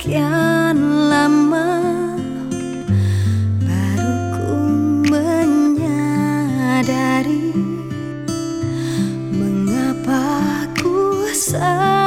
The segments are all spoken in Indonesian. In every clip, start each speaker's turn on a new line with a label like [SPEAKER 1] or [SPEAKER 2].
[SPEAKER 1] sekian lama baru ku menyadari mengapa ku sakit.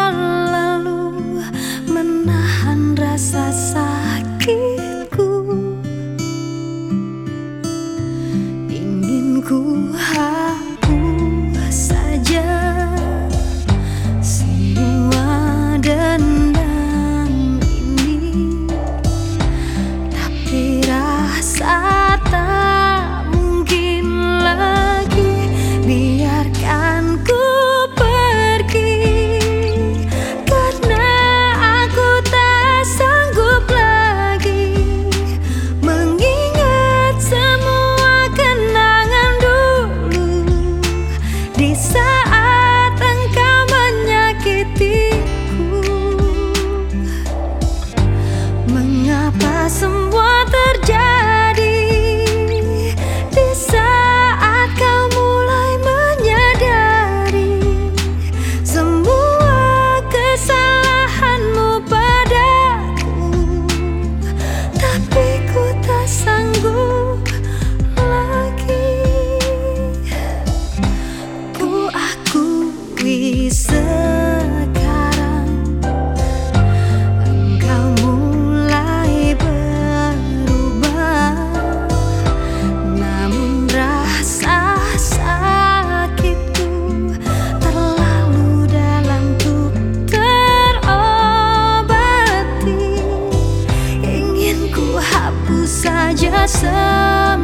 [SPEAKER 1] Semua.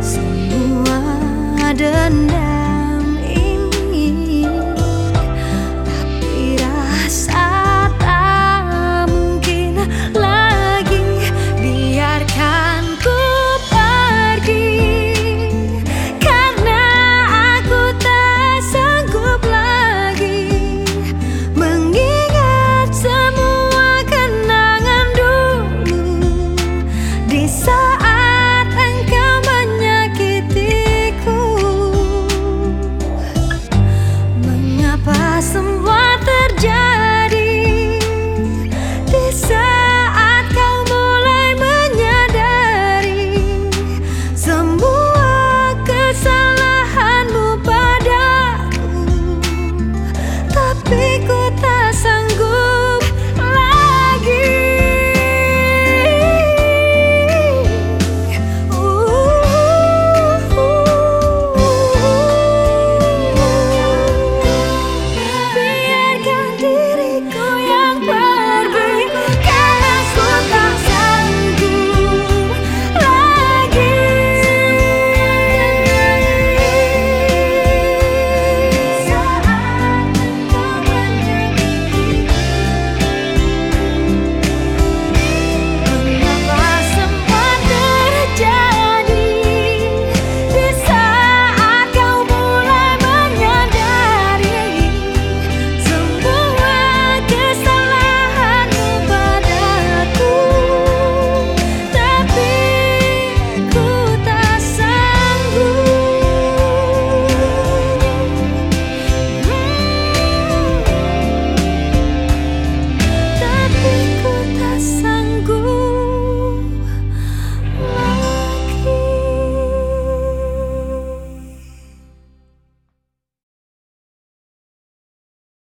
[SPEAKER 1] Semua dendam